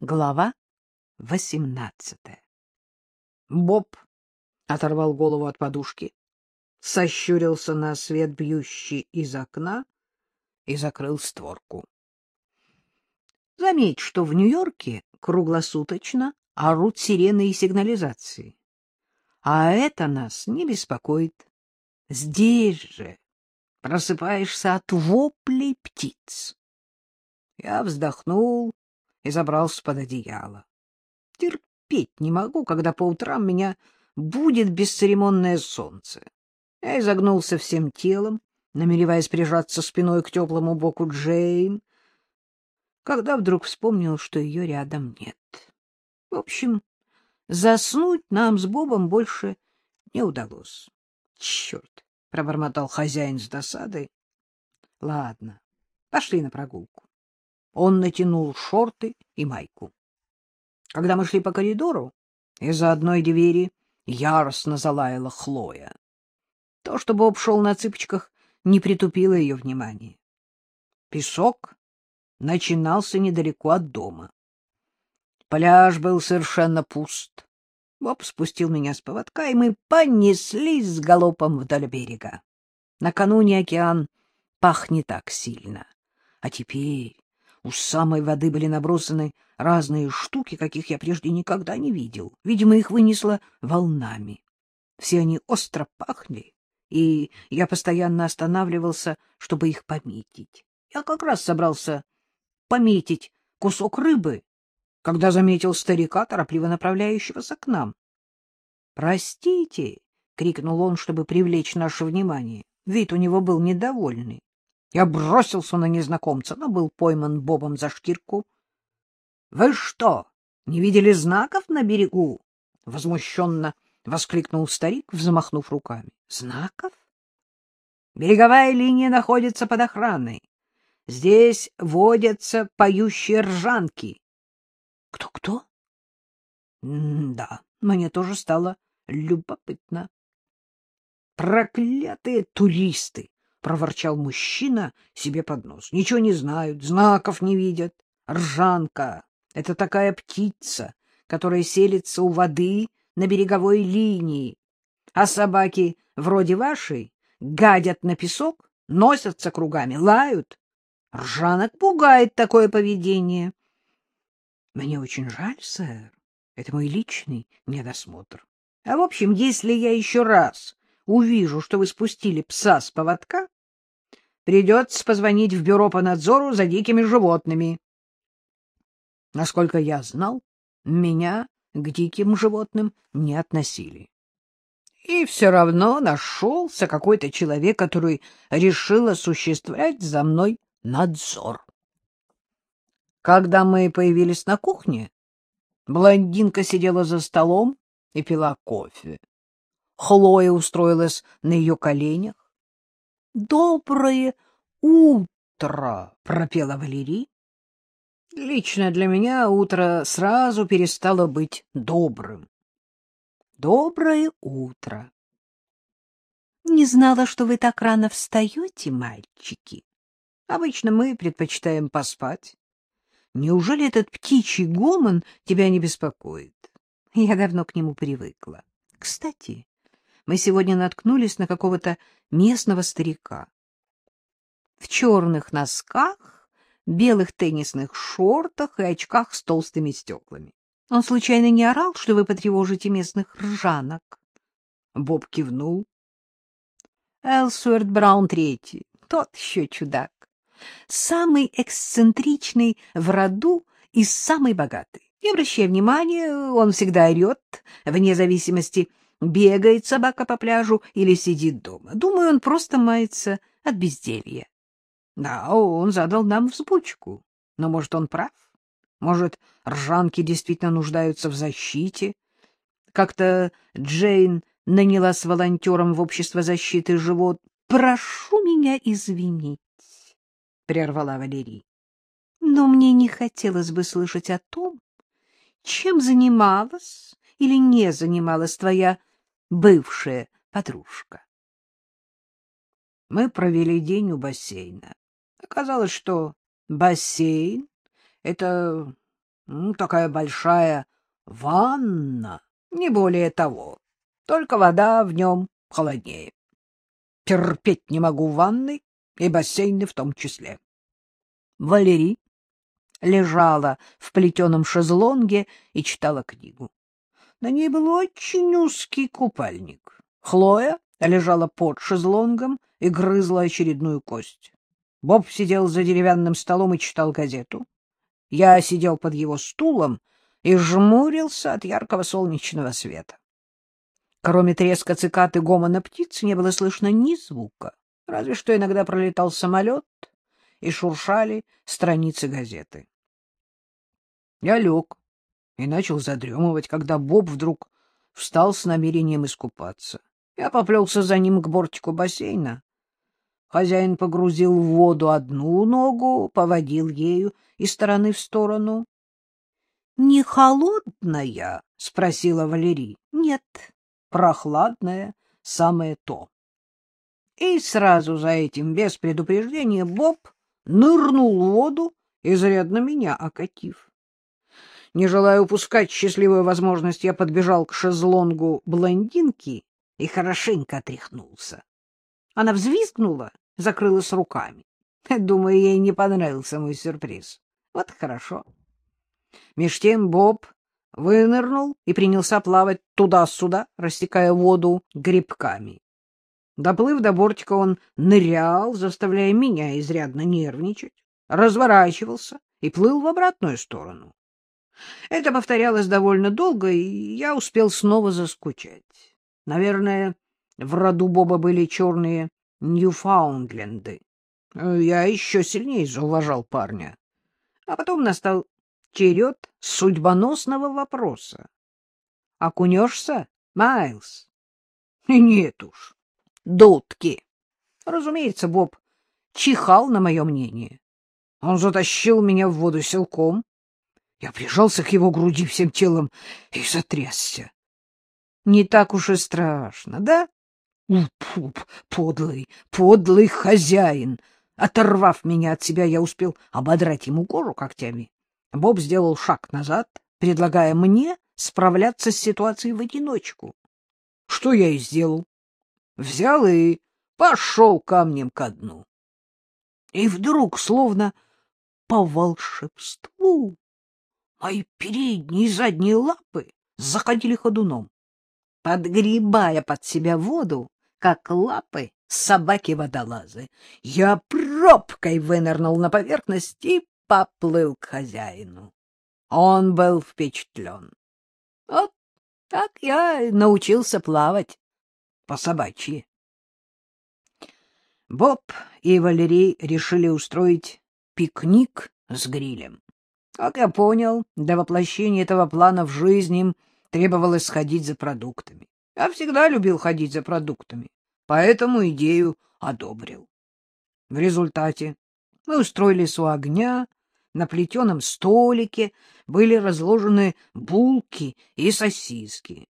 Глава восемнадцатая. Боб оторвал голову от подушки, сощурился на свет, бьющий из окна, и закрыл створку. Заметь, что в Нью-Йорке круглосуточно орут сирены и сигнализации. А это нас не беспокоит. Здесь же просыпаешься от воплей птиц. Я вздохнул и забрался под одеяло. Терпеть не могу, когда по утрам меня будет бесцеремонное солнце. Я изогнулся всем телом, намереваясь прижаться спиной к теплому боку Джейн, когда вдруг вспомнил, что ее рядом нет. В общем, заснуть нам с Бобом больше не удалось. — Черт! — пробормотал хозяин с досадой. — Ладно, пошли на прогулку. Он натянул шорты и майку. Когда мы шли по коридору, из-за одной двери яростно залаяла Хлоя. То, что Боб шел на цыпочках, не притупило ее внимание. Песок начинался недалеко от дома. Пляж был совершенно пуст. Боб спустил меня с поводка, и мы понеслись с галопом вдоль берега. Накануне океан пах не так сильно. А теперь у самой воды были набросаны разные штуки, каких я прежде никогда не видел. Видимо, их вынесло волнами. Все они остро пахли, и я постоянно останавливался, чтобы их пометить. Я как раз собрался пометить кусок рыбы, когда заметил старика, торопливо направляющегося к нам. — Простите, — крикнул он, чтобы привлечь наше внимание. Вид у него был недовольный. Я бросился на незнакомца, но был пойман Бобом за шкирку. — Вы что, не видели знаков на берегу? — возмущенно воскликнул старик, взмахнув руками. — Знаков? — Береговая линия находится под охраной. Здесь водятся поющие ржанки. Кто — Кто-кто? — Да, мне тоже стало любопытно. — Проклятые туристы! Проворчал мужчина себе под нос. Ничего не знают, знаков не видят. Ржанка — это такая птица, которая селится у воды на береговой линии. А собаки вроде вашей гадят на песок, носятся кругами, лают. Ржанок пугает такое поведение. Мне очень жаль, сэр. Это мой личный недосмотр. А в общем, если я еще раз увижу, что вы спустили пса с поводка, Придется позвонить в бюро по надзору за дикими животными. Насколько я знал, меня к диким животным не относили. И все равно нашелся какой-то человек, который решил осуществлять за мной надзор. Когда мы появились на кухне, блондинка сидела за столом и пила кофе. Хлоя устроилась на ее коленях. Доброе утро, пропела Валерий. Лично для меня утро сразу перестало быть добрым. Доброе утро. Не знала, что вы так рано встаете, мальчики. Обычно мы предпочитаем поспать. Неужели этот птичий гомон тебя не беспокоит? Я давно к нему привыкла. Кстати, мы сегодня наткнулись на какого-то местного старика. В черных носках, белых теннисных шортах и очках с толстыми стеклами. Он случайно не орал, что вы потревожите местных ржанок? Боб кивнул. Элсуэрт Браун Третий, тот еще чудак. Самый эксцентричный в роду и самый богатый. Не обращай внимания, он всегда орет, вне зависимости бегает собака по пляжу или сидит дома. Думаю, он просто мается от безделья. Да, он задал нам взбучку. Но, может, он прав? Может, ржанки действительно нуждаются в защите? Как-то Джейн нанялась волонтером в общество защиты живот. — Прошу меня извинить, — прервала Валерий. — Но мне не хотелось бы слышать о том, чем занималась или не занималась твоя бывшая подружка. Мы провели день у бассейна. Оказалось, что бассейн — это Ну, такая большая ванна, не более того. Только вода в нем холоднее. Терпеть не могу ванны и бассейны в том числе. Валерий лежала в плетеном шезлонге и читала книгу. На ней был очень узкий купальник. Хлоя лежала под шезлонгом и грызла очередную кость. Боб сидел за деревянным столом и читал газету. Я сидел под его стулом и жмурился от яркого солнечного света. Кроме треска цикад и гомона птиц не было слышно ни звука, разве что иногда пролетал самолет и шуршали страницы газеты. Я лег и начал задремывать, когда Боб вдруг встал с намерением искупаться. Я поплелся за ним к бортику бассейна. Хозяин погрузил в воду одну ногу, поводил ею из стороны в сторону. — Не холодная? — спросила Валерий. — Нет, прохладная, самое то. И сразу за этим, без предупреждения, Боб нырнул в воду, изрядно меня окатив. Не желая упускать счастливую возможность, я подбежал к шезлонгу блондинки и хорошенько отряхнулся. Она взвизгнула, закрылась руками. Думаю, ей не понравился мой сюрприз. Вот хорошо. Меж тем Боб вынырнул и принялся плавать туда-сюда, растекая воду грибками. Доплыв до бортика, он нырял, заставляя меня изрядно нервничать, разворачивался и плыл в обратную сторону. Это повторялось довольно долго, и я успел снова заскучать. Наверное, в роду Боба были черные Ньюфаундленды. Я еще сильнее зауважал парня. А потом настал черед судьбоносного вопроса. — Окунешься, Майлз? — Нет уж, дудки. Разумеется, Боб чихал на мое мнение. Он затащил меня в воду силком. Я прижался к его груди всем телом и затрясся. Не так уж и страшно, да? Уп-уп, подлый, подлый хозяин! Оторвав меня от себя, я успел ободрать ему кожу когтями. Боб сделал шаг назад, предлагая мне справляться с ситуацией в одиночку. Что я и сделал. Взял и пошел камнем ко дну. И вдруг, словно по волшебству, мои передние и задние лапы заходили ходуном подгребая под себя воду, как лапы собаки-водолазы. Я пробкой вынырнул на поверхность и поплыл к хозяину. Он был впечатлен. Вот так я научился плавать по-собачьи. Боб и Валерий решили устроить пикник с грилем. Как я понял, для воплощения этого плана в жизнь им требовалось сходить за продуктами. Я всегда любил ходить за продуктами, поэтому идею одобрил. В результате мы устроились у огня, на плетеном столике были разложены булки и сосиски.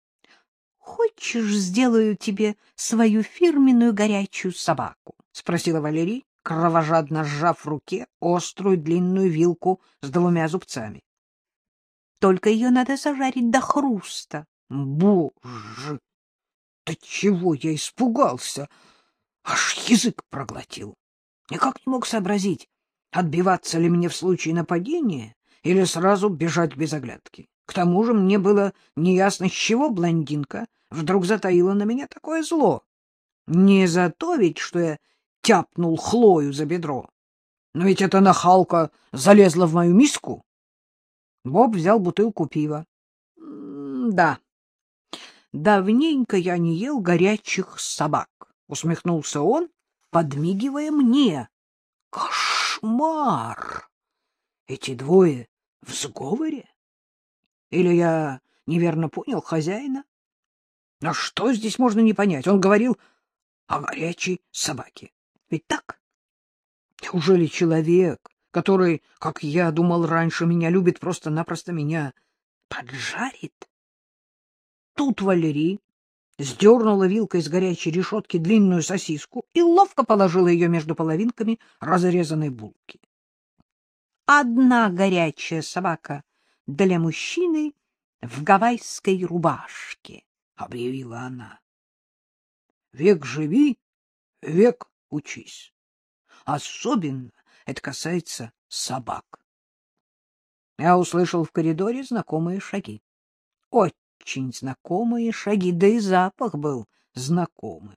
— Хочешь, сделаю тебе свою фирменную горячую собаку? — спросила Валерий, кровожадно сжав в руке острую длинную вилку с двумя зубцами. Только ее надо зажарить до хруста. Боже! Да чего я испугался! Аж язык проглотил. Никак не мог сообразить, отбиваться ли мне в случае нападения или сразу бежать без оглядки. К тому же мне было неясно, с чего блондинка вдруг затаила на меня такое зло. Не за то ведь, что я тяпнул Хлою за бедро. Но ведь эта нахалка залезла в мою миску. Боб взял бутылку пива. — Да, давненько я не ел горячих собак, — усмехнулся он, подмигивая мне. — Кошмар! Эти двое в сговоре? Или я неверно понял хозяина? А что здесь можно не понять? Он говорил о горячей собаке. Ведь так? Неужели человек который, как я думал раньше, меня любит, просто-напросто меня поджарит. Тут Валерий сдернула вилкой с горячей решетки длинную сосиску и ловко положила ее между половинками разрезанной булки. одна горячая собака для мужчины в гавайской рубашке, — объявила она. — Век живи, век учись. Особенно это касается собак. Я услышал в коридоре знакомые шаги. Очень знакомые шаги, да и запах был знакомым.